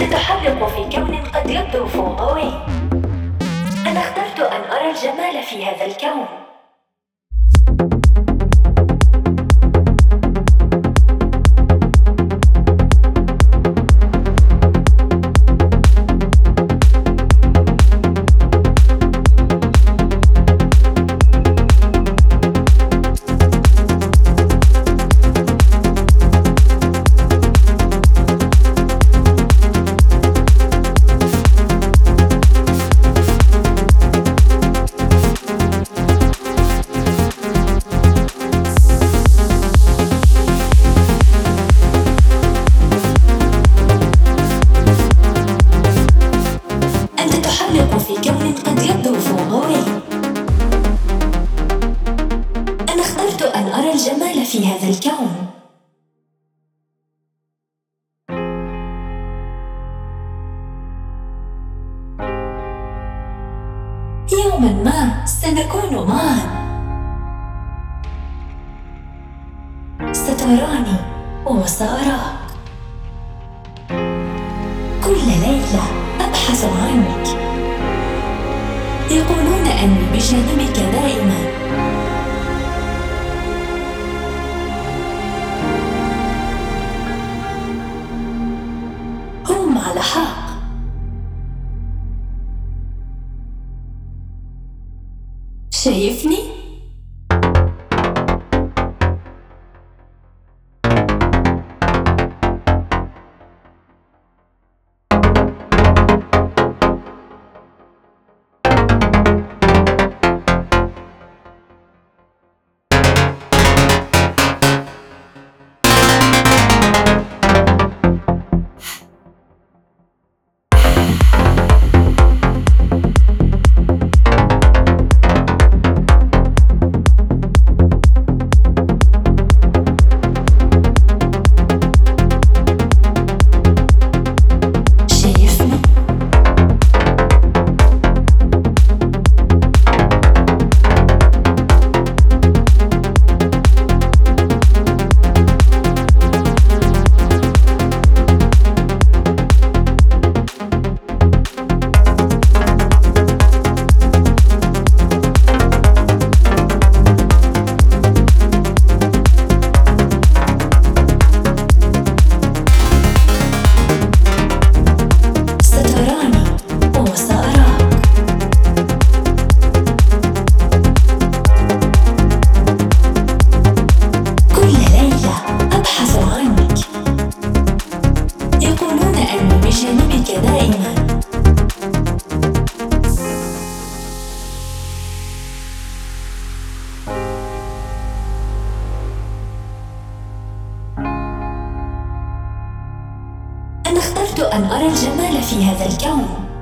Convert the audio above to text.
تتحرك في كون قد يبدو فوضوي أنا اخترت أن أرى الجمال في هذا الكون. وسأراك. كل ليلة أبحث عنك. يقولون اني بجانبك دائما على حق شايفني؟ أن أرى الجمال في هذا الكون.